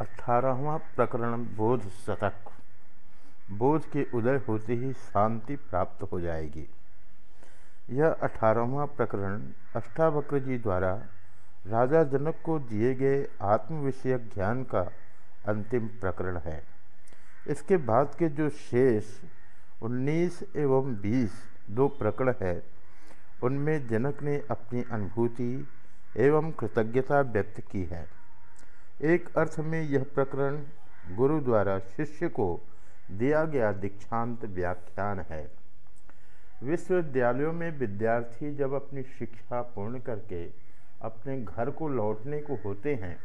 अठारहवा प्रकरण बोध शतक। बोध के उदय होते ही शांति प्राप्त हो जाएगी। यह अठारहवा प्रकरण अष्टावक्र जी द्वारा राजा जनक को दिए गए आत्म विषयक ज्ञान का अंतिम प्रकरण है। इसके बाद के जो शेष 19 एवं 20 दो प्रकरण है, उनमें जनक ने अपनी अनुभूति एवं कृतज्ञता व्यक्त की है। एक अर्थ में यह प्रकरण गुरु द्वारा शिष्य को दिया गया दीक्षांत व्याख्यान है। विश्वविद्यालयों में विद्यार्थी जब अपनी शिक्षा पूर्ण करके अपने घर को लौटने को होते हैं,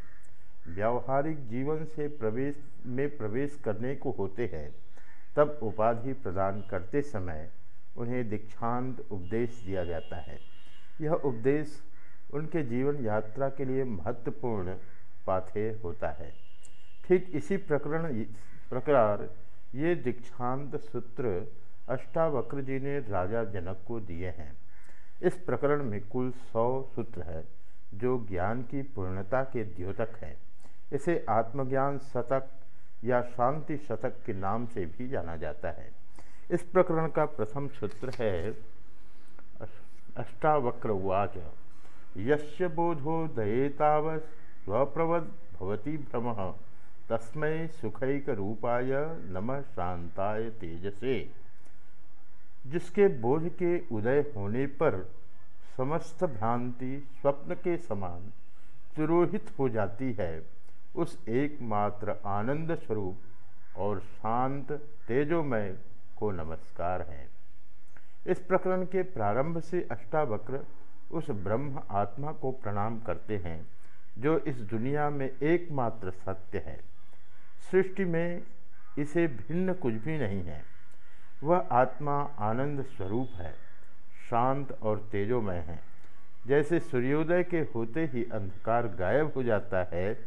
व्यावहारिक जीवन से प्रवेश, में प्रवेश करने को होते हैं, तब उपाधि प्रदान करते समय उन्हें दीक्षांत उपदेश दिया जाता है। यह उपदेश उनके जीवन यात्रा के लिए महत्वपूर्ण पाथेय होता है। ठीक इसी प्रकरण, प्रकार ये दीक्षांत सूत्र अष्टावक्र जी ने राजा जनक को दिए हैं। इस प्रकरण में कुल सौ सूत्र है, जो ज्ञान की पूर्णता के द्योतक है। इसे आत्मज्ञान शतक या शांति शतक के नाम से भी जाना जाता है। इस प्रकरण का प्रथम सूत्र है अष्टावक्र उवाच यस्य बोधो दयेतावस स्वप्रवद भवती भ्रम। तस्मै सुखैक रूपाय नम शांताय तेजसे। जिसके बोध के उदय होने पर समस्त भ्रांति स्वप्न के समान तिरोहित हो जाती है, उस एकमात्र आनंद स्वरूप और शांत तेजोमय को नमस्कार है। इस प्रकरण के प्रारंभ से अष्टावक्र उस ब्रह्म आत्मा को प्रणाम करते हैं। जो इस दुनिया में एकमात्र सत्य है। सृष्टि में इसे भिन्न कुछ भी नहीं है। वह आत्मा आनंद स्वरूप है, शांत और तेजोमय है। जैसे सूर्योदय के होते ही अंधकार गायब हो जाता है,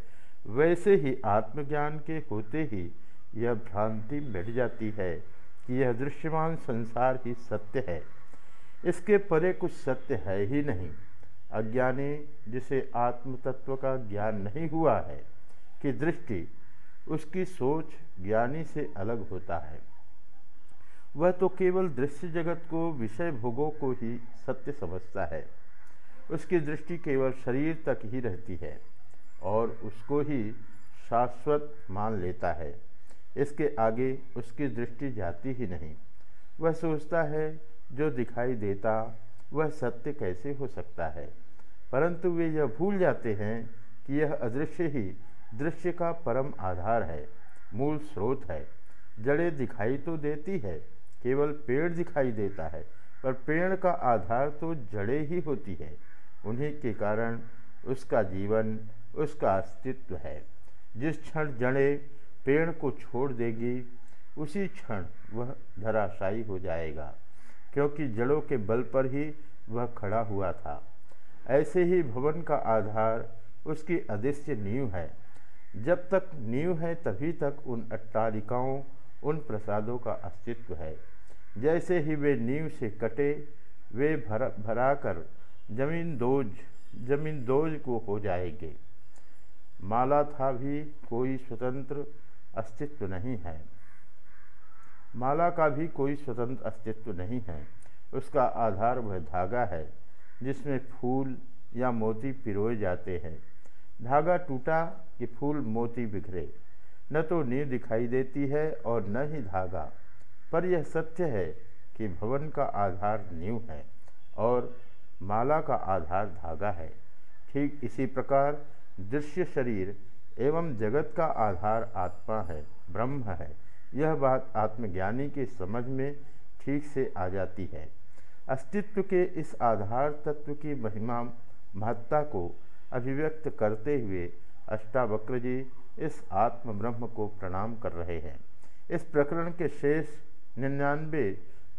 वैसे ही आत्मज्ञान के होते ही यह भ्रांति मिट जाती है कि यह दृश्यमान संसार ही सत्य है। इसके परे कुछ सत्य है ही नहीं। अज्ञानी जिसे आत्म तत्व का ज्ञान नहीं हुआ है कि दृष्टि उसकी सोच ज्ञानी से अलग होता है। वह तो केवल दृश्य जगत को विषय भोगों को ही सत्य समझता है। उसकी दृष्टि केवल शरीर तक ही रहती है और उसको ही शाश्वत मान लेता है। इसके आगे उसकी दृष्टि जाती ही नहीं। वह सोचता है, जो दिखाई देता वह सत्य कैसे हो सकता है? परंतु वे यह भूल जाते हैं कि यह अदृश्य ही दृश्य का परम आधार है, मूल स्रोत है। जड़ें दिखाई तो देती है, केवल पेड़ दिखाई देता है, पर पेड़ का आधार तो जड़ें ही होती है। उन्हीं के कारण उसका जीवन, उसका अस्तित्व है। जिस क्षण जड़ें पेड़ को छोड़ देगी, उसी क्षण वह धराशायी हो जाएगा। क्योंकि जड़ों के बल पर ही वह खड़ा हुआ था। ऐसे ही भवन का आधार उसकी अदृश्य नींव है। जब तक नींव है तभी तक उन अट्टालिकाओं, उन प्रसादों का अस्तित्व है। जैसे ही वे नींव से कटे, वे भर भरा कर ज़मीन दोज ज़मीन दोज को हो जाएँगे। माला था भी कोई स्वतंत्र अस्तित्व नहीं है। माला का भी कोई स्वतंत्र अस्तित्व नहीं है। उसका आधार वह धागा है, जिसमें फूल या मोती पिरोए जाते हैं। धागा टूटा कि फूल मोती बिखरे। न तो नींव दिखाई देती है और न ही धागा। पर यह सत्य है कि भवन का आधार नींव है और माला का आधार धागा है। ठीक इसी प्रकार दृश्य शरीर एवं जगत का आधार आत्मा है, ब्रह्म है। यह बात आत्मज्ञानी के समझ में ठीक से आ जाती है। अस्तित्व के इस आधार तत्व की महिमा, महत्ता को अभिव्यक्त करते हुए अष्टावक्र जी इस आत्म ब्रह्म को प्रणाम कर रहे हैं। इस प्रकरण के शेष निन्यानवे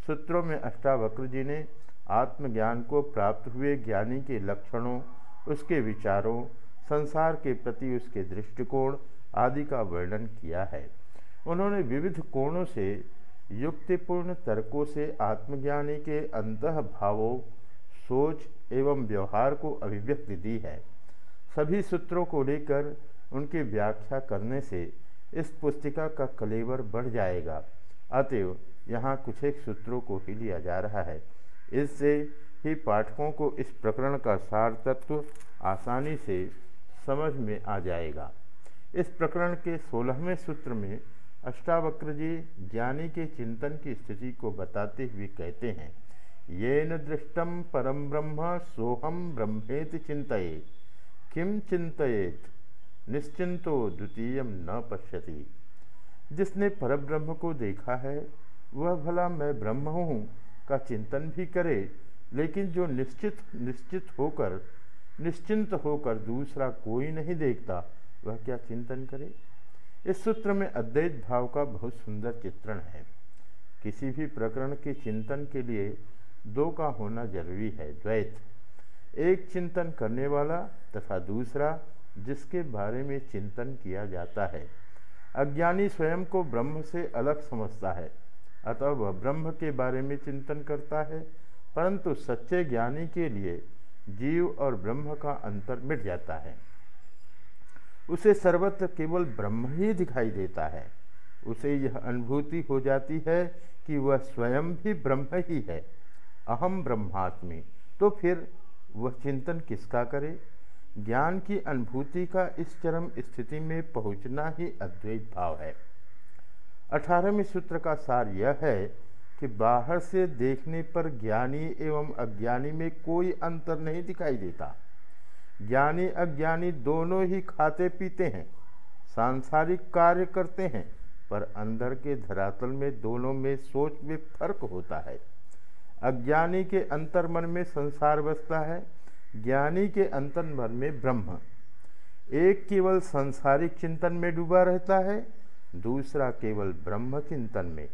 सूत्रों में अष्टावक्र जी ने आत्मज्ञान को प्राप्त हुए ज्ञानी के लक्षणों, उसके विचारों, संसार के प्रति उसके दृष्टिकोण आदि का वर्णन किया है। उन्होंने विविध कोणों से, युक्तिपूर्ण तर्कों से आत्मज्ञानी के अंत भावों सोच एवं व्यवहार को अभिव्यक्ति दी है। सभी सूत्रों को लेकर उनकी व्याख्या करने से इस पुस्तिका का कलेवर बढ़ जाएगा। अतएव यहाँ कुछ एक सूत्रों को ही लिया जा रहा है। इससे ही पाठकों को इस प्रकरण का सार तत्व आसानी से समझ में आ जाएगा। इस प्रकरण के सोलहवें सूत्र में अष्टावक्र जी ज्ञानी के चिंतन की स्थिति को बताते हुए कहते हैं ये न दृष्टम परम ब्रह्म सोहम ब्रह्मेत चिंतये किम चिंतित निश्चिंतो द्वितीय न पश्यति। जिसने परब्रह्म को देखा है, वह भला मैं ब्रह्म हूँ, का चिंतन भी करे, लेकिन जो निश्चित निश्चित होकर, निश्चिंत होकर दूसरा कोई नहीं देखता, वह क्या चिंतन करे? इस सूत्र में अद्वैत भाव का बहुत सुंदर चित्रण है। किसी भी प्रकरण के चिंतन के लिए दो का होना ज़रूरी है, द्वैत। एक चिंतन करने वाला तथा दूसरा जिसके बारे में चिंतन किया जाता है। अज्ञानी स्वयं को ब्रह्म से अलग समझता है, अतः वह ब्रह्म के बारे में चिंतन करता है, परंतु सच्चे ज्ञानी के लिए जीव और ब्रह्म का अंतर मिट जाता है। उसे सर्वत्र केवल ब्रह्म ही दिखाई देता है। उसे यह अनुभूति हो जाती है कि वह स्वयं भी ब्रह्म ही है। अहम ब्रह्मात्मी तो फिर वह चिंतन किसका करे? ज्ञान की अनुभूति का इस चरम स्थिति में पहुँचना ही अद्वैत भाव है। अठारहवें सूत्र का सार यह है कि बाहर से देखने पर ज्ञानी एवं अज्ञानी में कोई अंतर नहीं दिखाई देता। ज्ञानी अज्ञानी दोनों ही खाते पीते हैं, सांसारिक कार्य करते हैं, पर अंदर के धरातल में दोनों में सोच में फ़र्क होता है। अज्ञानी के अंतर्मन में संसार बसता है, ज्ञानी के अंतर्मन में ब्रह्म। एक केवल संसारिक चिंतन में डूबा रहता है, दूसरा केवल ब्रह्म चिंतन में।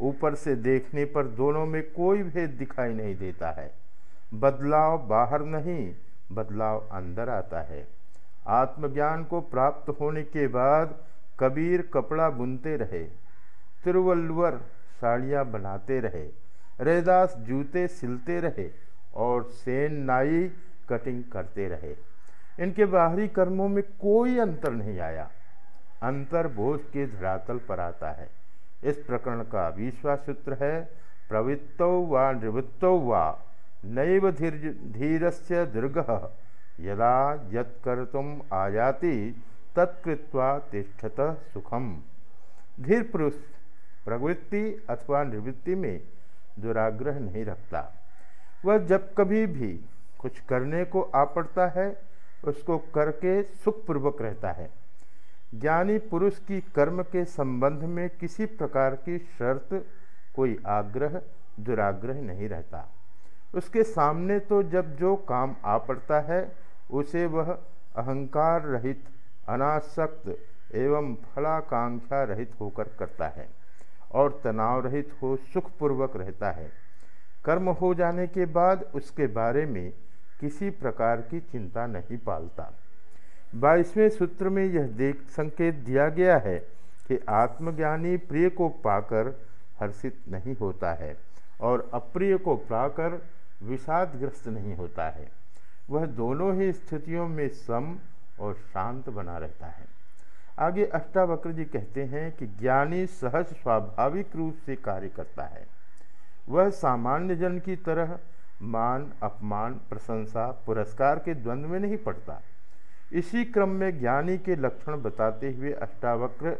ऊपर से देखने पर दोनों में कोई भेद दिखाई नहीं देता है। बदलाव बाहर नहीं बदलाव अंदर आता है। आत्मज्ञान को प्राप्त होने के बाद कबीर कपड़ा बुनते रहे, तिरुवल्लुवर साड़ियाँ बनाते रहे, रैदास जूते सिलते रहे और सेन नाई कटिंग करते रहे। इनके बाहरी कर्मों में कोई अंतर नहीं आया। अंतर बोध के धरातल पर आता है। इस प्रकरण का विश्वास सूत्र है, प्रवृत्तौ व निवृत्तौ व। नैव धीर से दीर्घ यदा यत्कर्तुम आयाति तत्कृत्वा तिष्ठत सुखम। धीर पुरुष, प्रवृत्ति अथवा निवृत्ति में दुराग्रह नहीं रखता। वह जब कभी भी कुछ करने को आ पड़ता है, उसको करके सुखपूर्वक रहता है। ज्ञानी पुरुष की कर्म के संबंध में किसी प्रकार की शर्त, कोई आग्रह, दुराग्रह नहीं रहता। उसके सामने तो जब जो काम आ पड़ता है, उसे वह अहंकार रहित, अनासक्त एवं फलाकांक्षा रहित होकर करता है और तनाव रहित हो, सुखपूर्वक रहता है। कर्म हो जाने के बाद उसके बारे में किसी प्रकार की चिंता नहीं पालता। बाईसवें सूत्र में यह देख, संकेत दिया गया है कि आत्मज्ञानी प्रिय को पाकर हर्षित नहीं होता है और अप्रिय को पाकर विषादग्रस्त नहीं होता है। वह दोनों ही स्थितियों में सम और शांत बना रहता है। आगे अष्टावक्र जी कहते हैं कि ज्ञानी सहज स्वाभाविक रूप से कार्य करता है। वह सामान्य जन की तरह मान, अपमान, प्रशंसा, पुरस्कार के द्वंद्व में नहीं पड़ता। इसी क्रम में ज्ञानी के लक्षण बताते हुए अष्टावक्र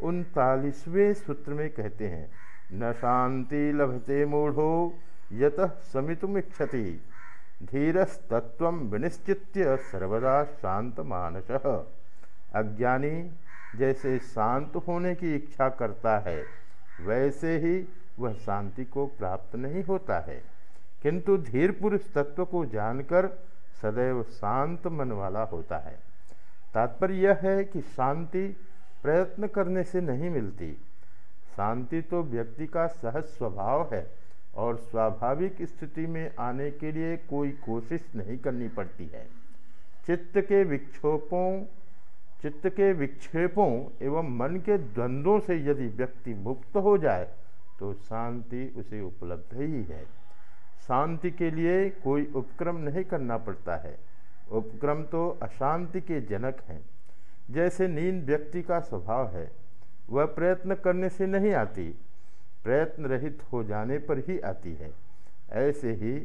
उनतालीसवें सूत्र में कहते हैं, न शांति लभते मूढ़ो यत समितुमिक्षति। धीरस्तत्व विनिश्चित्य सर्वदा शांत मानस अज्ञानी जैसे शांत होने की इच्छा करता है, वैसे ही वह शांति को प्राप्त नहीं होता है। किंतु धीर पुरुष तत्व को जानकर सदैव शांत मन वाला होता है। तात्पर्य यह है कि शांति प्रयत्न करने से नहीं मिलती। शांति तो व्यक्ति का सहज स्वभाव है और स्वाभाविक स्थिति में आने के लिए कोई कोशिश नहीं करनी पड़ती है। चित्त के विक्षोपों चित्त के विक्षेपों एवं मन के द्वंद्वों से यदि व्यक्ति मुक्त हो जाए तो शांति उसे उपलब्ध ही है। शांति के लिए कोई उपक्रम नहीं करना पड़ता है। उपक्रम तो अशांति के जनक हैं। जैसे नींद व्यक्ति का स्वभाव है, वह प्रयत्न करने से नहीं आती प्रयत्न रहित हो जाने पर ही आती है। ऐसे ही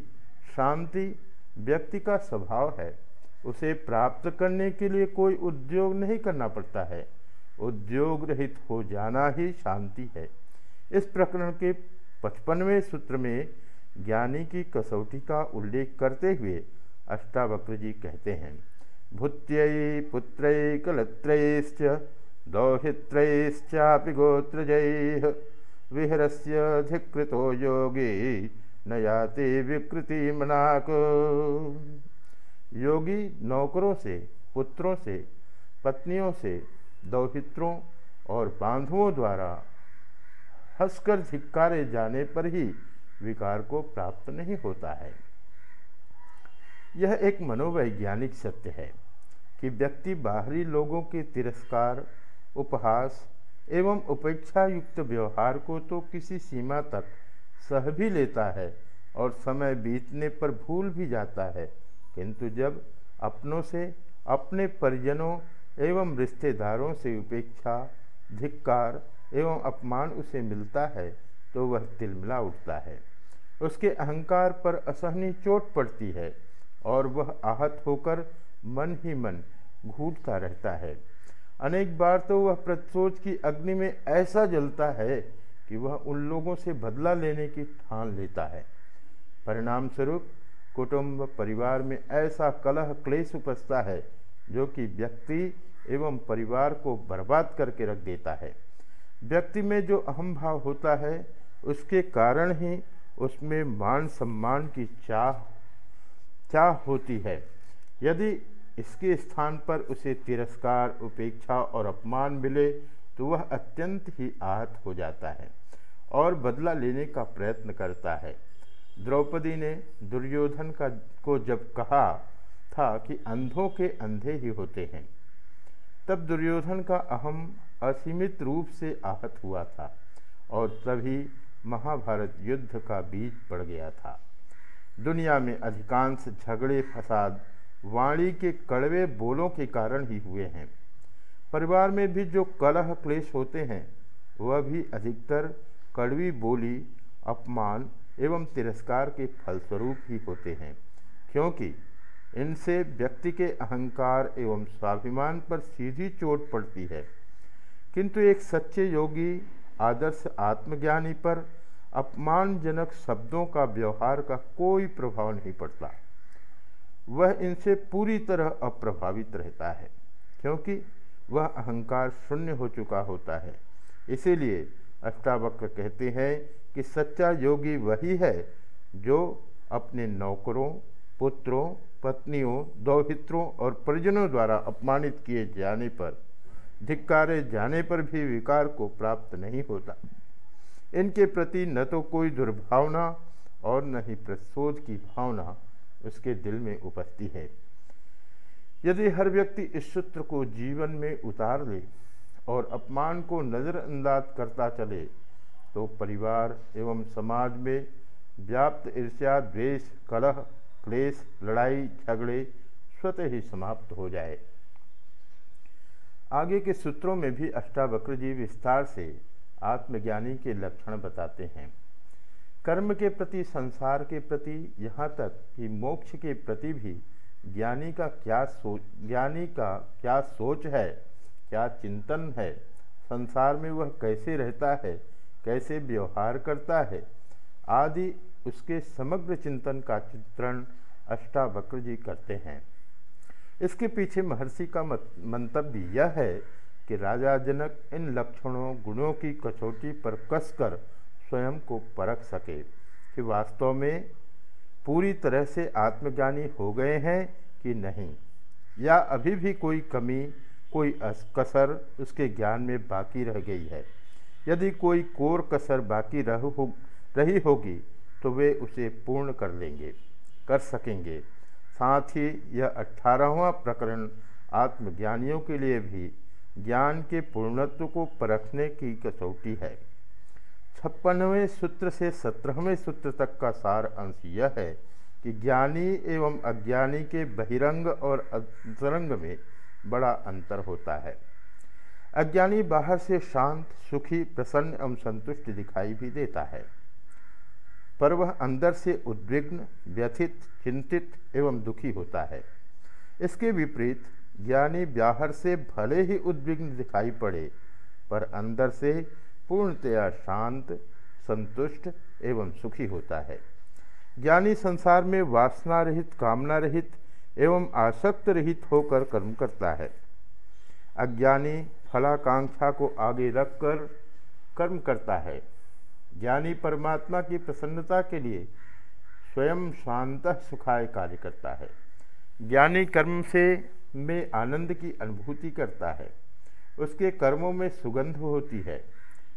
शांति व्यक्ति का स्वभाव है। उसे प्राप्त करने के लिए कोई उद्योग नहीं करना पड़ता है। उद्योग रहित हो जाना ही शांति है। इस प्रकरण के पचपनवें सूत्र में ज्ञानी की कसौटी का उल्लेख करते हुए अष्टावक्र जी कहते हैं भूत्य पुत्रैकलत्रैश्च दौहित्रैश्चापि गोत्रजैः विहरस्य धिकृतो योगी न याते विकृति मनाक। योगी नौकरों से, पुत्रों से, पत्नियों से, दौहित्रों और बांधुओं द्वारा हंसकर धिक्कारे जाने पर ही विकार को प्राप्त नहीं होता है। यह एक मनोवैज्ञानिक सत्य है कि व्यक्ति बाहरी लोगों के तिरस्कार, उपहास एवं उपेक्षा युक्त व्यवहार को तो किसी सीमा तक सह भी लेता है और समय बीतने पर भूल भी जाता है। किंतु जब अपनों से, अपने परिजनों एवं रिश्तेदारों से उपेक्षा, धिक्कार एवं अपमान उसे मिलता है तो वह तिलमिला उठता है। उसके अहंकार पर असहनीय चोट पड़ती है और वह आहत होकर मन ही मन घूटता रहता है। अनेक बार तो वह प्रत्सोच की अग्नि में ऐसा जलता है कि वह उन लोगों से बदला लेने की ठान लेता है। परिणाम स्वरूप कुटुंब परिवार में ऐसा कलह क्लेश उपजता है, जो कि व्यक्ति एवं परिवार को बर्बाद करके रख देता है। व्यक्ति में जो अहम भाव होता है, उसके कारण ही उसमें मान सम्मान की चाह चाह होती है। यदि इसके स्थान पर उसे तिरस्कार, उपेक्षा और अपमान मिले तो वह अत्यंत ही आहत हो जाता है और बदला लेने का प्रयत्न करता है। द्रौपदी ने दुर्योधन का, को जब कहा था कि अंधों के अंधे ही होते हैं, तब दुर्योधन का अहम असीमित रूप से आहत हुआ था और तभी महाभारत युद्ध का बीज पड़ गया था। दुनिया में अधिकांश झगड़े, फसाद वाणी के कड़वे बोलों के कारण ही हुए हैं। परिवार में भी जो कलह क्लेश होते हैं, वह भी अधिकतर कड़वी बोली, अपमान एवं तिरस्कार के फलस्वरूप ही होते हैं, क्योंकि इनसे व्यक्ति के अहंकार एवं स्वाभिमान पर सीधी चोट पड़ती है। किंतु एक सच्चे योगी, आदर्श आत्मज्ञानी पर अपमानजनक शब्दों का व्यवहार का कोई प्रभाव नहीं पड़ता। वह इनसे पूरी तरह अप्रभावित रहता है, क्योंकि वह अहंकार शून्य हो चुका होता है। इसीलिए अष्टावक्र कहते हैं कि सच्चा योगी वही है जो अपने नौकरों, पुत्रों, पत्नियों, दौहित्रों और परिजनों द्वारा अपमानित किए जाने पर, धिक्कारे जाने पर भी विकार को प्राप्त नहीं होता। इनके प्रति न तो कोई दुर्भावना और न ही प्रसोध की भावना उसके दिल में उपजती है। यदि हर व्यक्ति इस सूत्र को जीवन में उतार ले और अपमान को नज़रअंदाज करता चले तो परिवार एवं समाज में व्याप्त ईर्ष्या, द्वेष, कलह, क्लेश, लड़ाई, झगड़े स्वतः ही समाप्त हो जाए। आगे के सूत्रों में भी अष्टावक्र जी विस्तार से आत्मज्ञानी के लक्षण बताते हैं। कर्म के प्रति, संसार के प्रति, यहाँ तक कि मोक्ष के प्रति भी ज्ञानी का क्या सोच ज्ञानी का क्या सोच है, क्या चिंतन है, संसार में वह कैसे रहता है, कैसे व्यवहार करता है, आदि उसके समग्र चिंतन का चित्रण अष्टावक्र जी करते हैं। इसके पीछे महर्षि का मंतव्य यह है कि राजा जनक इन लक्षणों, गुणों की कसौटी पर कसकर स्वयं को परख सके कि वास्तव में पूरी तरह से आत्मज्ञानी हो गए हैं कि नहीं, या अभी भी कोई कमी, कोई कसर उसके ज्ञान में बाकी रह गई है। यदि कोई कोर कसर बाकी रह हो, रही होगी तो वे उसे पूर्ण कर लेंगे, कर सकेंगे। साथ ही यह अठारहवा प्रकरण आत्मज्ञानियों के लिए भी ज्ञान के पूर्णत्व को परखने की कसौटी है। छप्पनवें सूत्र से सत्रहवें सूत्र तक का सार अंश यह है कि ज्ञानी एवं अज्ञानी के बहिरंग और अंतरंग में बड़ा अंतर होता है। अज्ञानी बाहर से शांत, सुखी, प्रसन्न एवं संतुष्ट दिखाई भी देता है। पर वह अंदर से उद्विग्न, व्यथित, चिंतित एवं दुखी होता है। इसके विपरीत, ज्ञानी बाहर से भले ही उद्विग्न दिखाई पड़े, पर अंदर से पूर्णतया शांत, संतुष्ट एवं सुखी होता है। ज्ञानी संसार में वासना रहित, कामना रहित एवं आसक्त रहित होकर कर्म करता है। अज्ञानी फलाकांक्षा को आगे रखकर कर्म करता है। ज्ञानी परमात्मा की प्रसन्नता के लिए स्वयं शांत, सुखाय कार्य करता है। ज्ञानी कर्म से में आनंद की अनुभूति करता है। उसके कर्मों में सुगंध होती है।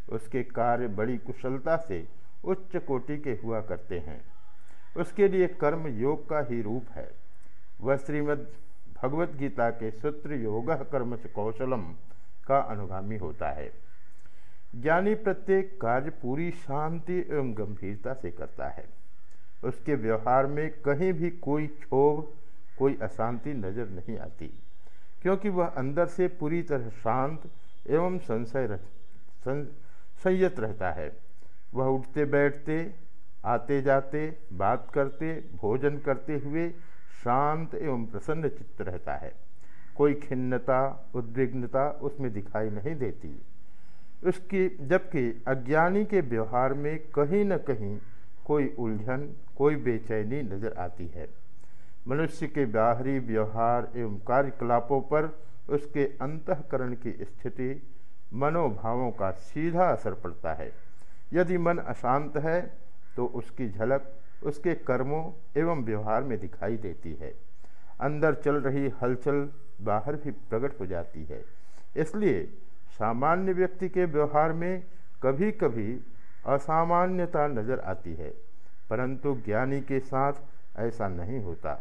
उसके कार्य बड़ी कुशलता से उच्च कोटि के हुआ करते हैं। उसके लिए कर्म योग का ही रूप है। वह श्रीमद् भगवत गीता के सूत्र योग कर्म से कौशलम का अनुगामी होता है। ज्ञानी प्रत्येक कार्य पूरी शांति एवं गंभीरता से करता है। उसके व्यवहार में कहीं भी कोई क्षोभ कोई अशांति नज़र नहीं आती क्योंकि वह अंदर से पूरी तरह शांत एवं संशय सं, संयत रहता है। वह उठते, बैठते, आते, जाते, बात करते, भोजन करते हुए शांत एवं प्रसन्न चित्त रहता है। कोई खिन्नता, उद्विग्नता उसमें दिखाई नहीं देती। उसकी, जबकि अज्ञानी के व्यवहार में कहीं न कहीं कोई उलझन, कोई बेचैनी नज़र आती है। मनुष्य के बाहरी व्यवहार एवं कार्यकलापों पर उसके अंतकरण की स्थिति मनोभावों का सीधा असर पड़ता है। यदि मन अशांत है तो उसकी झलक उसके कर्मों एवं व्यवहार में दिखाई देती है। अंदर चल रही हलचल बाहर भी प्रकट हो जाती है। इसलिए सामान्य व्यक्ति के व्यवहार में कभी कभी असामान्यता नज़र आती है, परंतु ज्ञानी के साथ ऐसा नहीं होता,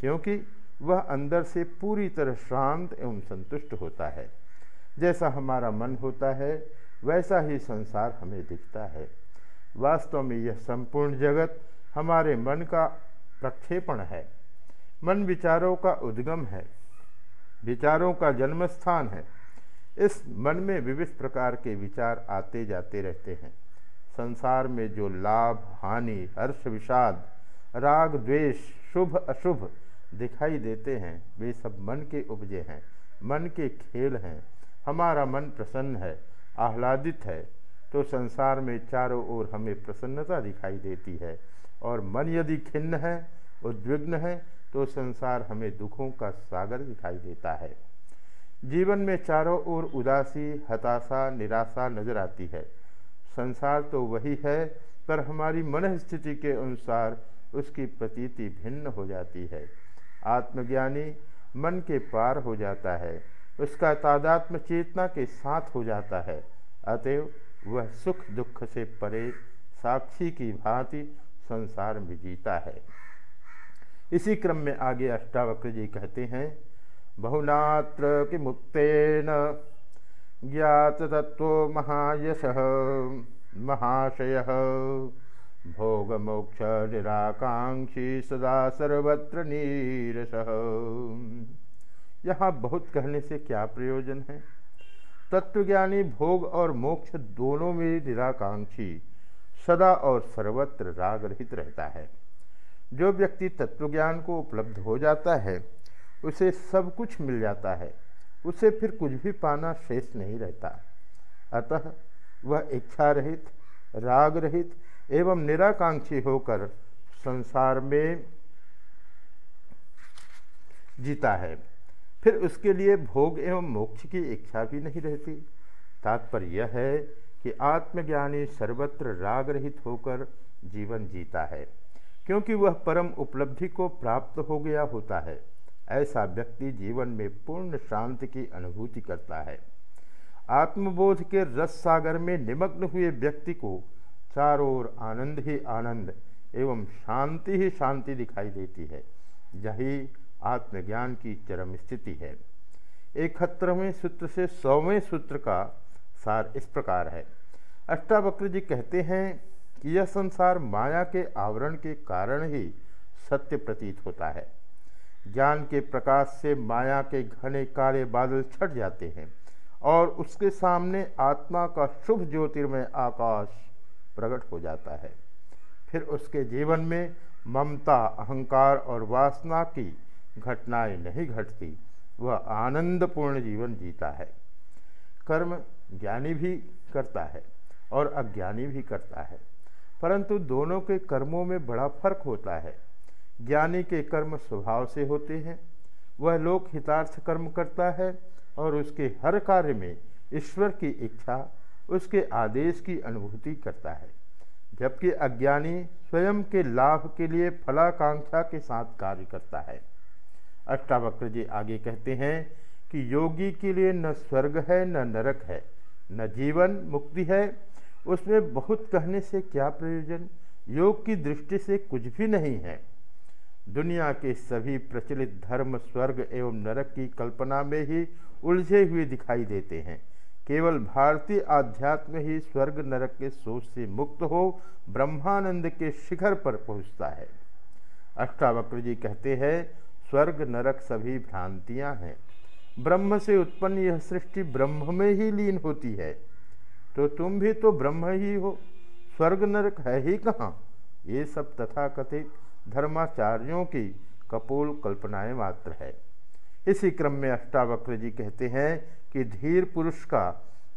क्योंकि वह अंदर से पूरी तरह शांत एवं संतुष्ट होता है। जैसा हमारा मन होता है, वैसा ही संसार हमें दिखता है। वास्तव में यह संपूर्ण जगत हमारे मन का प्रक्षेपण है। मन विचारों का उद्गम है। विचारों का जन्म स्थान है। इस मन में विविध प्रकार के विचार आते जाते रहते हैं। संसार में जो लाभ, हानि, हर्ष, विषाद, राग, द्वेष, शुभ, अशुभ दिखाई देते हैं, वे सब मन के उपजे हैं। मन के खेल हैं। हमारा मन प्रसन्न है, आह्लादित है तो संसार में चारों ओर हमें प्रसन्नता दिखाई देती है। और मन यदि खिन्न है, उद्विग्न है तो संसार हमें दुखों का सागर दिखाई देता है। जीवन में चारों ओर उदासी, हताशा, निराशा नज़र आती है। संसार तो वही है, पर हमारी मन स्थिति के अनुसार उसकी प्रतीति भिन्न हो जाती है। आत्मज्ञानी मन के पार हो जाता है। उसका तादात्म चेतना के साथ हो जाता है। अतएव वह सुख दुख से परे साक्षी की भांति संसार में जीता है। इसी क्रम में आगे अष्टावक्र जी कहते हैं, बहुनात्र कि मुक्तेन ज्ञात तत्व महायश, महाशय भोग मोक्ष निराकांक्षी सदा सर्वत्र नीरस। यहाँ बहुत कहने से क्या प्रयोजन है? तत्वज्ञानी, भोग और मोक्ष दोनों में निराकांक्षी, सदा और सर्वत्र राग रहित रहता है। जो व्यक्ति तत्वज्ञान को उपलब्ध हो जाता है, उसे सब कुछ मिल जाता है। उसे फिर कुछ भी पाना शेष नहीं रहता। अतः वह इच्छा रहित राग रहित एवं निराकांक्षी होकर संसार में जीता है। फिर उसके लिए भोग एवं मोक्ष की इच्छा भी नहीं रहती। तात्पर्य यह है कि आत्मज्ञानी सर्वत्र राग रहित होकर जीवन जीता है, क्योंकि वह परम उपलब्धि को प्राप्त हो गया होता है। ऐसा व्यक्ति जीवन में पूर्ण शांति की अनुभूति करता है। आत्मबोध के रस सागर में निमग्न हुए व्यक्ति को चारों ओर आनंद ही आनंद एवं शांति ही शांति दिखाई देती है। यही आत्मज्ञान की चरम स्थिति है। इकहत्तरवें सूत्र से सौवें सूत्र का सार इस प्रकार है। अष्टावक्र जी कहते हैं कि यह संसार माया के आवरण के कारण ही सत्य प्रतीत होता है। ज्ञान के प्रकाश से माया के घने काले बादल छट जाते हैं और उसके सामने आत्मा का शुभ ज्योतिर्मय आकाश प्रकट हो जाता है। फिर उसके जीवन में ममता, अहंकार और वासना की घटनाएँ नहीं घटती, वह आनंदपूर्ण जीवन जीता है। कर्म ज्ञानी भी करता है और अज्ञानी भी करता है, परंतु दोनों के कर्मों में बड़ा फ़र्क होता है। ज्ञानी के कर्म स्वभाव से होते हैं, वह लोक हितार्थ कर्म करता है और उसके हर कार्य में ईश्वर की इच्छा, उसके आदेश की अनुभूति करता है, जबकि अज्ञानी स्वयं के लाभ के लिए फलाकांक्षा के साथ कार्य करता है। अष्टावक्र जी आगे कहते हैं कि योगी के लिए न स्वर्ग है, न नरक है, न जीवन मुक्ति है। उसमें बहुत कहने से क्या प्रयोजन? योग की दृष्टि से कुछ भी नहीं है। दुनिया के सभी प्रचलित धर्म स्वर्ग एवं नरक की कल्पना में ही उलझे हुए दिखाई देते हैं। केवल भारतीय आध्यात्म ही स्वर्ग, नरक के सोच से मुक्त हो, ब्रह्मानंद के शिखर पर पहुँचता है। अष्टावक्र जी कहते हैं स्वर्ग नरक सभी भ्रांतियाँ हैं। ब्रह्म से उत्पन्न यह सृष्टि ब्रह्म में ही लीन होती है। तो तुम भी तो ब्रह्म ही हो। स्वर्ग नरक है ही कहाँ? ये सब तथाकथित धर्माचार्यों की कपोल कल्पनाएँ मात्र है। इसी क्रम में अष्टावक्र जी कहते हैं कि धीर पुरुष का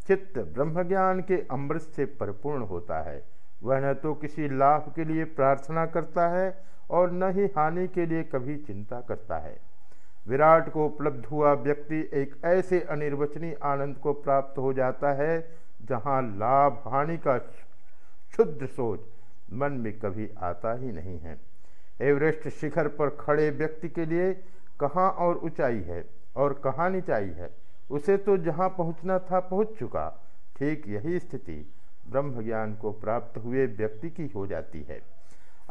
चित्त ब्रह्मज्ञान के अमृत से परिपूर्ण होता है। वह न तो किसी लाभ के लिए प्रार्थना करता है और न ही हानि के लिए कभी चिंता करता है। विराट को उपलब्ध हुआ व्यक्ति एक ऐसे अनिर्वचनीय आनंद को प्राप्त हो जाता है, जहाँ लाभ हानि का क्षुद्र सोच मन में कभी आता ही नहीं है। एवरेस्ट शिखर पर खड़े व्यक्ति के लिए कहाँ और ऊंचाई है और कहाँ निचाई है, उसे तो जहाँ पहुँचना था पहुँच चुका। ठीक यही स्थिति ब्रह्म ज्ञान को प्राप्त हुए व्यक्ति की हो जाती है।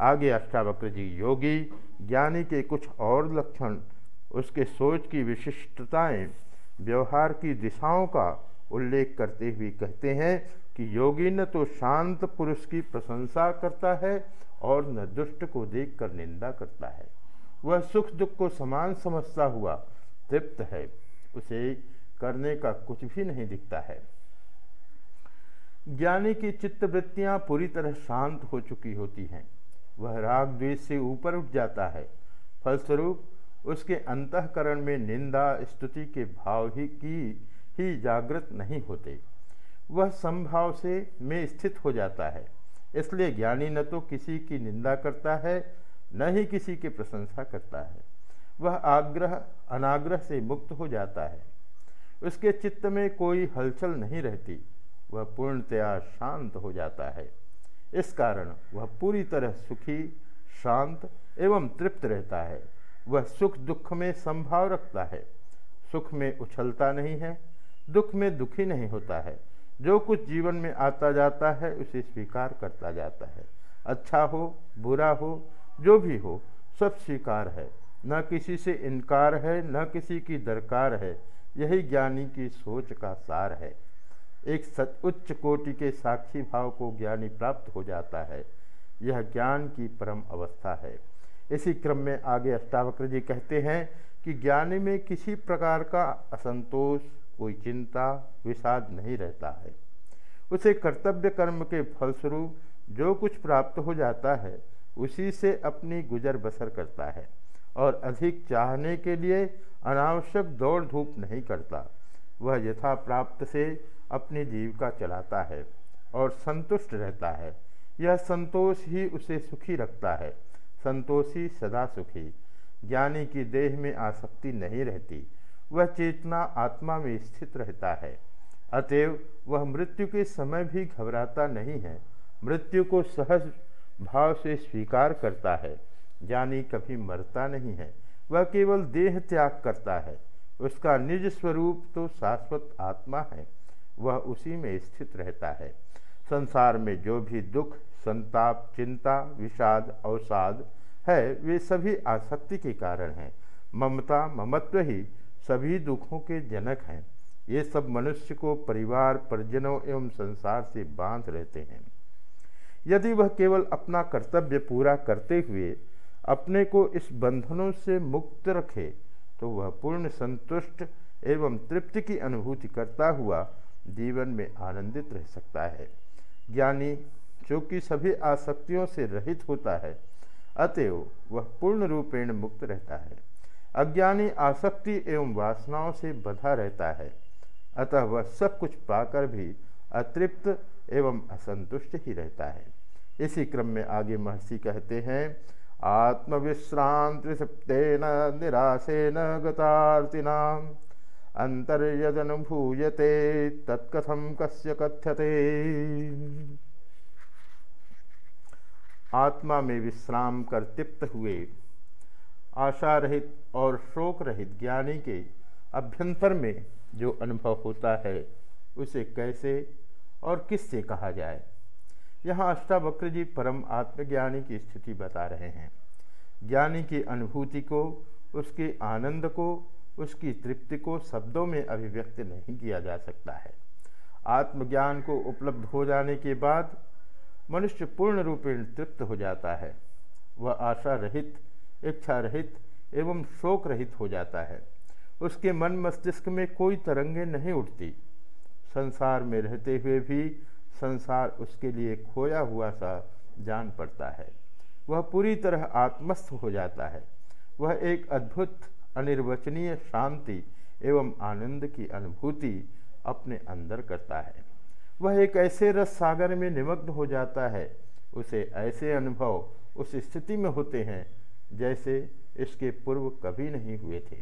आगे अष्टावक्र जी, योगी, ज्ञानी के कुछ और लक्षण, उसके सोच की विशिष्टताएँ, व्यवहार की दिशाओं का उल्लेख करते हुए कहते हैं कि योगी न तो शांत पुरुष की प्रशंसा करता है और न दुष्ट को देखकर निंदा करता है। वह सुख दुख को समान समझता हुआ तृप्त है। उसे करने का कुछ भी नहीं दिखता है। ज्ञानी की चित्तवृत्तियाँ पूरी तरह शांत हो चुकी होती हैं। वह राग द्वेष से ऊपर उठ जाता है। फलस्वरूप, उसके अंतकरण में निंदा, स्तुति के भाव ही की, ही जागृत नहीं होते। वह संभाव से में स्थित हो जाता है। इसलिए ज्ञानी न तो किसी की निंदा करता है, न ही किसी की प्रशंसा करता है। वह आग्रह, अनाग्रह से मुक्त हो जाता है। उसके चित्त में कोई हलचल नहीं रहती। वह पूर्णतया शांत हो जाता है। इस कारण वह पूरी तरह सुखी, शांत एवं तृप्त रहता है। वह सुख दुख में संभाव रखता है। सुख में उछलता नहीं है, दुख में दुखी नहीं होता है। जो कुछ जीवन में आता जाता है, उसे स्वीकार करता जाता है। अच्छा हो, बुरा हो, जो भी हो, सब स्वीकार है। न किसी से इनकार है, न किसी की दरकार है। यही ज्ञानी की सोच का सार है। एक सच उच्च कोटि के साक्षी भाव को ज्ञानी प्राप्त हो जाता है। यह ज्ञान की परम अवस्था है। इसी क्रम में आगे अष्टावक्र जी कहते हैं कि ज्ञानी में किसी प्रकार का असंतोष, कोई चिंता, विषाद नहीं रहता है। उसे कर्तव्य कर्म के फलस्वरूप जो कुछ प्राप्त हो जाता है, उसी से अपनी गुजर बसर करता है और अधिक चाहने के लिए अनावश्यक दौड़ धूप नहीं करता। वह यथा प्राप्त से अपनी जीविका चलाता है और संतुष्ट रहता है। यह संतोष ही उसे सुखी रखता है। संतोषी सदा सुखी। ज्ञानी की देह में आसक्ति नहीं रहती। वह चेतना आत्मा में स्थित रहता है। अतएव वह मृत्यु के समय भी घबराता नहीं है। मृत्यु को सहज भाव से स्वीकार करता है। ज्ञानी कभी मरता नहीं है। वह केवल देह त्याग करता है। उसका निज स्वरूप तो शाश्वत आत्मा है। वह उसी में स्थित रहता है। संसार में जो भी दुख, संताप, चिंता, विषाद, अवसाद है, वे सभी आसक्ति के कारण हैं। ममता, ममत्व ही सभी दुखों के जनक हैं। ये सब मनुष्य को परिवार, परिजनों एवं संसार से बाँध रहते हैं। यदि वह केवल अपना कर्तव्य पूरा करते हुए अपने को इस बंधनों से मुक्त रखे तो वह पूर्ण संतुष्ट एवं तृप्ति की अनुभूति करता हुआ जीवन में आनंदित रह सकता है। ज्ञानी जो कि सभी आसक्तियों से रहित होता है, अतएव वह पूर्ण रूपेण मुक्त रहता है। अज्ञानी आसक्ति एवं वासनाओं से बधा रहता है। अतः वह सब कुछ पाकर भी अतृप्त एवं असंतुष्ट ही रहता है। इसी क्रम में आगे महर्षि कहते हैं, आत्मविश्रांति सुप्तेन निराशेन गतार्तिनाम। अंतर्यदनुभूयते तत्कथम कस्य कथ्यते। आत्मा में विश्राम कर तिप्त हुए आशा रहित और शोक रहित ज्ञानी के अभ्यंतर में जो अनुभव होता है, उसे कैसे और किससे कहा जाए? यहाँ अष्टावक्र जी परम आत्मज्ञानी की स्थिति बता रहे हैं। ज्ञानी की अनुभूति को, उसके आनंद को उसकी तृप्ति को शब्दों में अभिव्यक्त नहीं किया जा सकता है। आत्मज्ञान को उपलब्ध हो जाने के बाद मनुष्य पूर्ण रूपेण तृप्त हो जाता है। वह आशा रहित, इच्छा रहित एवं शोक रहित हो जाता है। उसके मन मस्तिष्क में कोई तरंगे नहीं उठती। संसार में रहते हुए भी संसार उसके लिए खोया हुआ सा जान पड़ता है। वह पूरी तरह आत्मस्थ हो जाता है। वह एक अद्भुत अनिर्वचनीय शांति एवं आनंद की अनुभूति अपने अंदर करता है। वह एक ऐसे रस सागर में निमग्न हो जाता है। उसे ऐसे अनुभव उस स्थिति में होते हैं जैसे इसके पूर्व कभी नहीं हुए थे।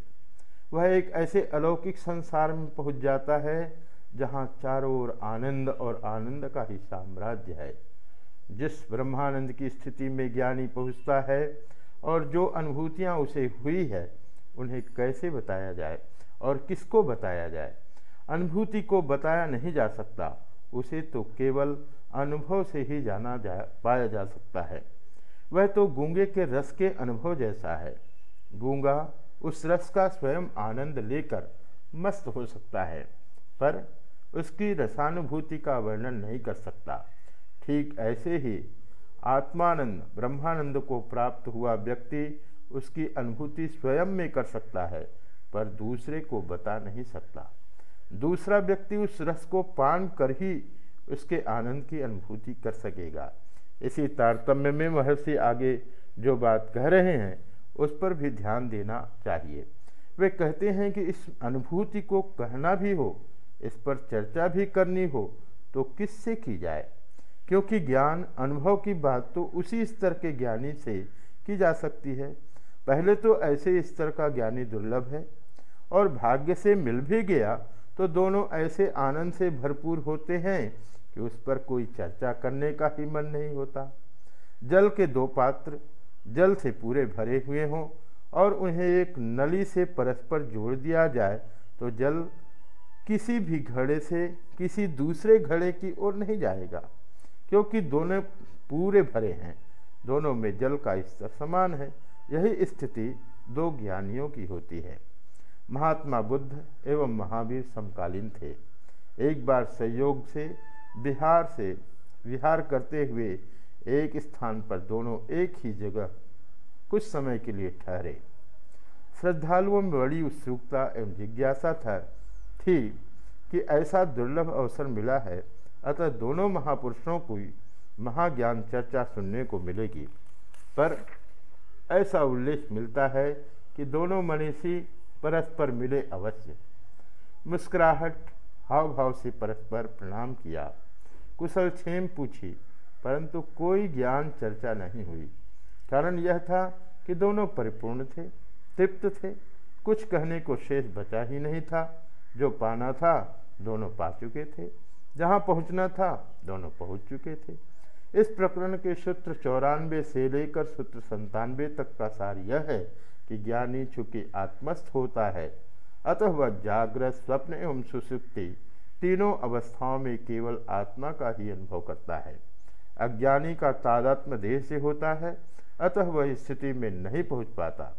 वह एक ऐसे अलौकिक संसार में पहुँच जाता है जहाँ चारों ओर आनंद और आनंद का ही साम्राज्य है। जिस ब्रह्मानंद की स्थिति में ज्ञानी पहुँचता है और जो अनुभूतियाँ उसे हुई है उन्हें कैसे बताया जाए और किसको बताया जाए? अनुभूति को बताया नहीं जा सकता। उसे तो केवल अनुभव से ही जाना जा, पाया जा सकता है। वह तो गूँगे के रस के अनुभव जैसा है। गूँगा उस रस का स्वयं आनंद लेकर मस्त हो सकता है, पर उसकी रसानुभूति का वर्णन नहीं कर सकता। ठीक ऐसे ही आत्मानंद, ब्रह्मानंद को प्राप्त हुआ व्यक्ति उसकी अनुभूति स्वयं में कर सकता है, पर दूसरे को बता नहीं सकता। दूसरा व्यक्ति उस रस को पान कर ही उसके आनंद की अनुभूति कर सकेगा। इसी तारतम्य में महर्षि आगे जो बात कह रहे हैं, उस पर भी ध्यान देना चाहिए। वे कहते हैं कि इस अनुभूति को कहना भी हो, इस पर चर्चा भी करनी हो तो किससे की जाए? क्योंकि ज्ञान, अनुभव की बात तो उसी स्तर के ज्ञानी से की जा सकती है। पहले तो ऐसे स्तर का ज्ञानी दुर्लभ है और भाग्य से मिल भी गया तो दोनों ऐसे आनंद से भरपूर होते हैं कि उस पर कोई चर्चा करने का ही मन नहीं होता। जल के दो पात्र, जल से पूरे भरे हुए हों और उन्हें एक नली से परस्पर जोड़ दिया जाए तो जल किसी भी घड़े से किसी दूसरे घड़े की ओर नहीं जाएगा, क्योंकि दोनों पूरे भरे हैं। दोनों में जल का स्तर समान है। यही स्थिति दो ज्ञानियों की होती है। महात्मा बुद्ध एवं महावीर समकालीन थे। एक बार संयोग से बिहार से, विहार करते हुए एक स्थान पर दोनों एक ही जगह कुछ समय के लिए ठहरे। श्रद्धालुओं में बड़ी उत्सुकता एवं जिज्ञासा था, थी कि ऐसा दुर्लभ अवसर मिला है, अतः दोनों महापुरुषों को महाज्ञान चर्चा सुनने को मिलेगी। पर ऐसा उल्लेख मिलता है कि दोनों मनीषी परस्पर मिले अवश्य। मुस्कुराहट हाव भाव से परस्पर प्रणाम किया। कुशल क्षेम पूछी, परंतु कोई ज्ञान चर्चा नहीं हुई। कारण यह था कि दोनों परिपूर्ण थे, तृप्त थे। कुछ कहने को शेष बचा ही नहीं था। जो पाना था, दोनों पा चुके थे। जहाँ पहुँचना था, दोनों पहुँच चुके थे। इस प्रकरण के सूत्र चौरानवे से लेकर सूत्र संतानवे तक का सार यह है कि ज्ञानी चूँकि आत्मस्थ होता है, अतः वह जागृत, स्वप्न एवं सुसुप्ति तीनों अवस्थाओं में केवल आत्मा का ही अनुभव करता है। अज्ञानी का तादात्म देह से होता है, अतः वह स्थिति में नहीं पहुँच पाता।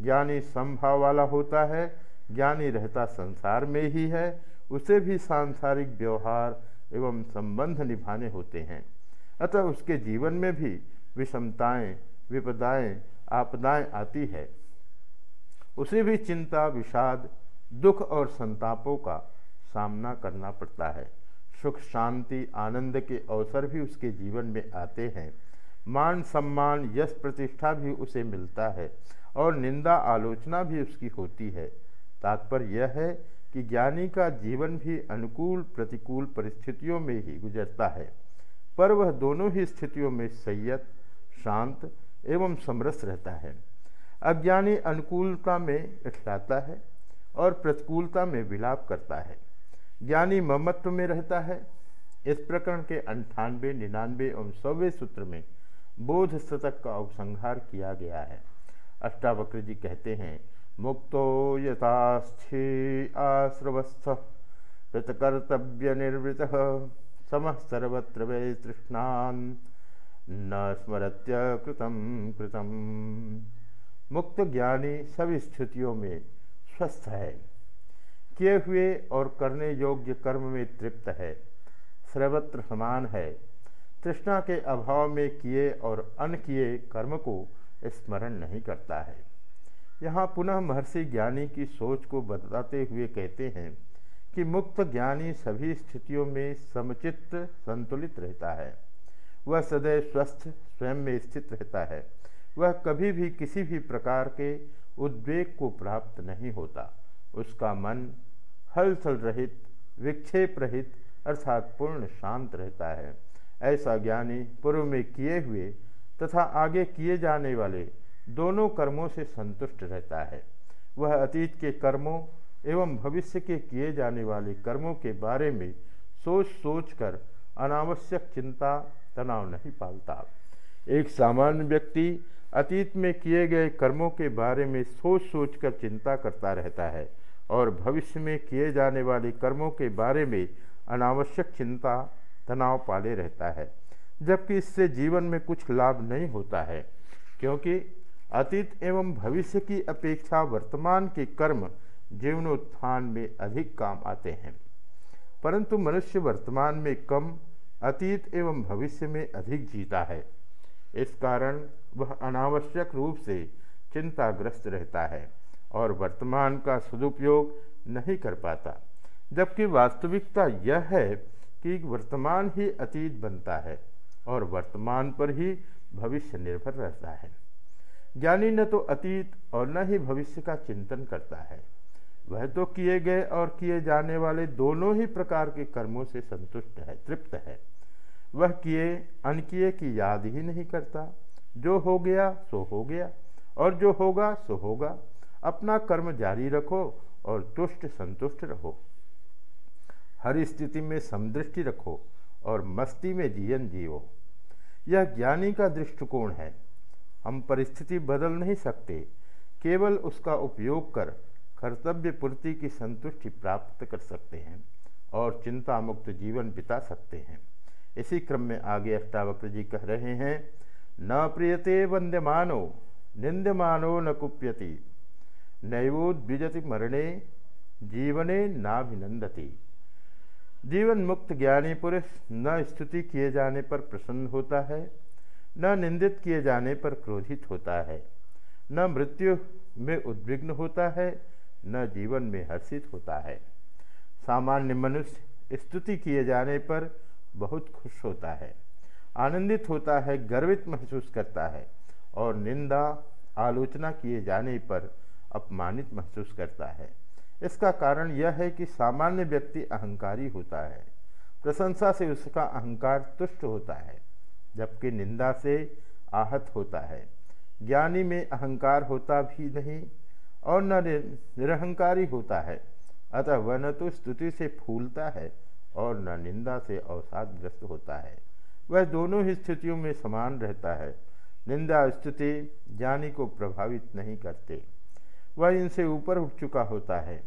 ज्ञानी संभाव वाला होता है, ज्ञानी रहता संसार में ही है, उसे भी सांसारिक व्यवहार एवं संबंध निभाने होते हैं। अतः उसके जीवन में भी विषमताएँ, विपदाएँ, आपदाएँ आती है। उसे भी चिंता, विषाद, दुख और संतापों का सामना करना पड़ता है। सुख, शांति, आनंद के अवसर भी उसके जीवन में आते हैं। मान, सम्मान, यश, प्रतिष्ठा भी उसे मिलता है और निंदा, आलोचना भी उसकी होती है। तात्पर्य यह है कि ज्ञानी का जीवन भी अनुकूल, प्रतिकूल परिस्थितियों में ही गुजरता है। पर वह दोनों ही स्थितियों में संयत शांत एवं समरस रहता है। अज्ञानी अनुकूलता में इठलाता है और प्रतिकूलता में विलाप करता है। ज्ञानी ममत्व में रहता है। इस प्रकरण के अंठानवे, निन्यानवे एवं सौवे सूत्र में बोध शतक का उपसंहार किया गया है। अष्टावक्र जी कहते हैं, मुक्तो यथास्थि आश्रवस्थ कृतकर्तव्य निर्वृत सर्वत्र वे तृष्णान न स्मरत्य कृतम कृतम मुक्त ज्ञानी सभी स्थितियों में स्वस्थ है। किए हुए और करने योग्य कर्म में तृप्त है। सर्वत्र समान है। तृष्णा के अभाव में किए और अन किए कर्म को स्मरण नहीं करता है। यहाँ पुनः महर्षि ज्ञानी की सोच को बताते हुए कहते हैं कि मुक्त ज्ञानी सभी स्थितियों में समचित्त संतुलित रहता है। वह सदैव स्वस्थ, स्वयं में स्थित रहता है। वह कभी भी किसी भी प्रकार के उद्वेग को प्राप्त नहीं होता। उसका मन हलचल रहित, विक्षेप रहित, अर्थात पूर्ण शांत रहता है। ऐसा ज्ञानी पूर्व में किए हुए तथा आगे किए जाने वाले दोनों कर्मों से संतुष्ट रहता है। वह अतीत के कर्मों एवं भविष्य के किए जाने वाले कर्मों के बारे में सोच सोच कर अनावश्यक चिंता, तनाव नहीं पालता। एक सामान्य व्यक्ति अतीत में किए गए कर्मों के बारे में सोच सोच कर चिंता करता रहता है और भविष्य में किए जाने वाले कर्मों के बारे में अनावश्यक चिंता, तनाव पाले रहता है, जबकि इससे जीवन में कुछ लाभ नहीं होता है, क्योंकि अतीत एवं भविष्य की अपेक्षा वर्तमान के कर्म जीवनोत्थान में अधिक काम आते हैं। परंतु मनुष्य वर्तमान में कम, अतीत एवं भविष्य में अधिक जीता है। इस कारण वह अनावश्यक रूप से चिंताग्रस्त रहता है और वर्तमान का सदुपयोग नहीं कर पाता, जबकि वास्तविकता यह है कि वर्तमान ही अतीत बनता है और वर्तमान पर ही भविष्य निर्भर रहता है। ज्ञानी न तो अतीत और न ही भविष्य का चिंतन करता है। वह तो किए गए और किए जाने वाले दोनों ही प्रकार के कर्मों से संतुष्ट है, तृप्त है। वह किए, अनकिए की याद ही नहीं करता। जो हो गया, सो हो गया, और जो होगा, सो होगा। अपना कर्म जारी रखो और तुष्ट संतुष्ट रहो। हर स्थिति में समदृष्टि रखो और मस्ती में जीवन जियो। यह ज्ञानी का दृष्टिकोण है। हम परिस्थिति बदल नहीं सकते। केवल उसका उपयोग कर कर्तव्य पूर्ति की संतुष्टि प्राप्त कर सकते हैं और चिंता मुक्त जीवन बिता सकते हैं। इसी क्रम में आगे अष्टावक्र जी कह रहे हैं, न प्रियते वंद्यमानो, निंद्यमानो न कुप्यति नैवोद्विजति मरणे, जीवने नाभिनंदती। जीवन मुक्त ज्ञानी पुरुष न स्तुति किए जाने पर प्रसन्न होता है, न निंदित किए जाने पर क्रोधित होता है, न मृत्यु में उद्विग्न होता है न जीवन में हर्षित होता है। सामान्य मनुष्य स्तुति किए जाने पर बहुत खुश होता है। आनंदित होता है, गर्वित महसूस करता है और निंदा, आलोचना किए जाने पर अपमानित महसूस करता है। इसका कारण यह है कि सामान्य व्यक्ति अहंकारी होता है। प्रशंसा से उसका अहंकार तुष्ट होता है, जबकि निंदा से आहत होता है। ज्ञानी में अहंकार होता भी नहीं और न निरहंकारी होता है। अतः वह न तो स्तुति से फूलता है और न निंदा से अवसादग्रस्त होता है। वह दोनों ही स्थितियों में समान रहता है। निंदा स्तुति ज्ञानी को प्रभावित नहीं करते। वह इनसे ऊपर उठ चुका होता है।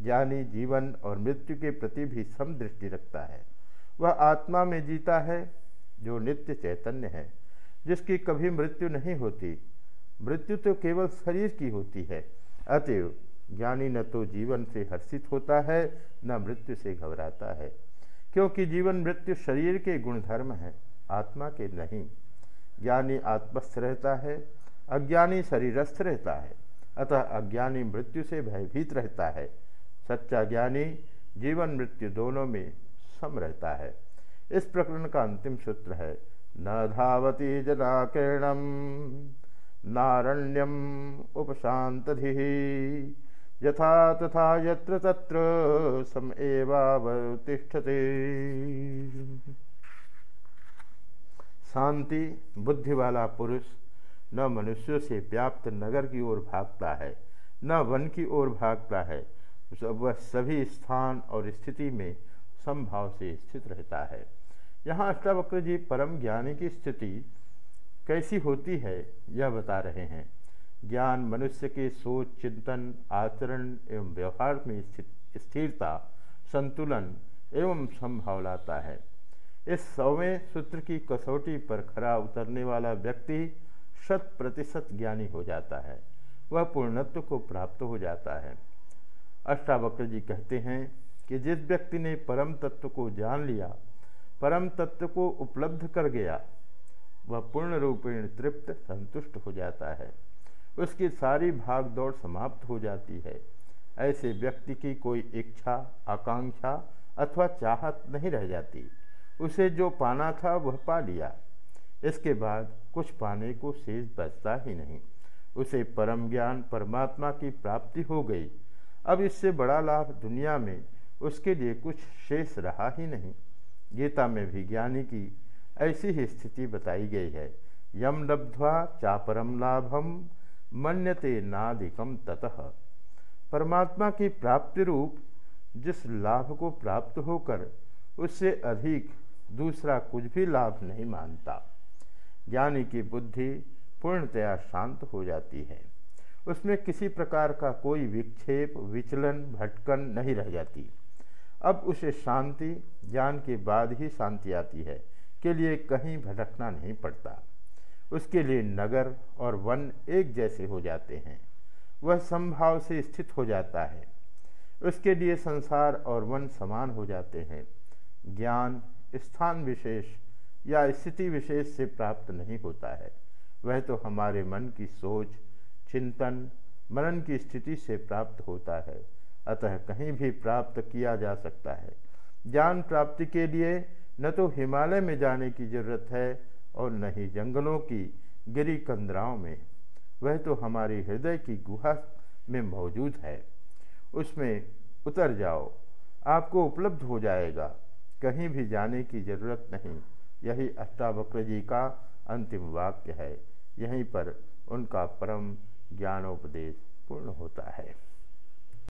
ज्ञानी जीवन और मृत्यु के प्रति भी सम दृष्टि रखता है। वह आत्मा में जीता है, जो नित्य चैतन्य है, जिसकी कभी मृत्यु नहीं होती। मृत्यु तो केवल शरीर की होती है अतएव ज्ञानी न तो जीवन से हर्षित होता है, न मृत्यु से घबराता है, क्योंकि जीवन मृत्यु शरीर के गुणधर्म है, आत्मा के नहीं। ज्ञानी आत्मस्थ रहता है, अज्ञानी शरीरस्थ रहता है, अतः अज्ञानी मृत्यु से भयभीत रहता है। सच्चा ज्ञानी जीवन मृत्यु दोनों में सम रहता है। इस प्रकरण का अंतिम सूत्र है, न धावती जनाकीर्णम। नारण्यम उपशांति यथा तथा यत्र तत्र सम एवावतिष्ठते। शांति बुद्धि वाला पुरुष, न मनुष्यों से व्याप्त नगर की ओर भागता है, न वन की ओर भागता है, वह सभी स्थान और स्थिति में समभाव से स्थित रहता है। यहाँ अष्टावक्र जी परम ज्ञानी की स्थिति कैसी होती है, यह बता रहे हैं। ज्ञान, मनुष्य के सोच, चिंतन, आचरण एवं व्यवहार में स्थिरता, संतुलन एवं संभाव लाता है। इस सौवें सूत्र की कसौटी पर खरा उतरने वाला व्यक्ति शत प्रतिशत ज्ञानी हो जाता है। वह पूर्णत्व को प्राप्त हो जाता है। अष्टावक्र जी कहते हैं कि जिस व्यक्ति ने परम तत्व को जान लिया, परम तत्व को उपलब्ध कर गया वह पूर्ण रूपेण तृप्त संतुष्ट हो जाता है। उसकी सारी भाग दौड़ समाप्त हो जाती है। ऐसे व्यक्ति की कोई इच्छा, आकांक्षा अथवा चाहत नहीं रह जाती। उसे जो पाना था वह पा लिया। इसके बाद कुछ पाने को शेष बचता ही नहीं। उसे परम ज्ञान, परमात्मा की प्राप्ति हो गई। अब इससे बड़ा लाभ दुनिया में उसके लिए कुछ शेष रहा ही नहीं। गीता में भी ज्ञानी की ऐसी ही स्थिति बताई गई है। यम लब्ध्वा चापरम लाभम, मन्यते नादिकम ततः। परमात्मा की प्राप्ति रूप, जिस लाभ को प्राप्त होकर उससे अधिक दूसरा कुछ भी लाभ नहीं मानता। ज्ञानी की बुद्धि पूर्णतया शांत हो जाती है। उसमें किसी प्रकार का कोई विक्षेप, विचलन, भटकन नहीं रह जाती। अब उसे शांति, ज्ञान के बाद ही शांति आती है। के लिए कहीं भटकना नहीं पड़ता। उसके लिए नगर और वन एक जैसे हो जाते हैं। वह संभाव से स्थित हो जाता है। उसके लिए संसार और वन समान हो जाते हैं। ज्ञान, स्थान विशेष या स्थिति विशेष से प्राप्त नहीं होता है। वह तो हमारे मन की सोच, चिंतन, मनन की स्थिति से प्राप्त होता है। अतः कहीं भी प्राप्त किया जा सकता है। ज्ञान प्राप्ति के लिए न तो हिमालय में जाने की ज़रूरत है और न ही जंगलों की, गिरी कंदराओं में। वह तो हमारी हृदय की गुहा में मौजूद है। उसमें उतर जाओ, आपको उपलब्ध हो जाएगा। कहीं भी जाने की ज़रूरत नहीं। यही अष्टावक्र जी का अंतिम वाक्य है। यहीं पर उनका परम ज्ञानोपदेश पूर्ण होता है।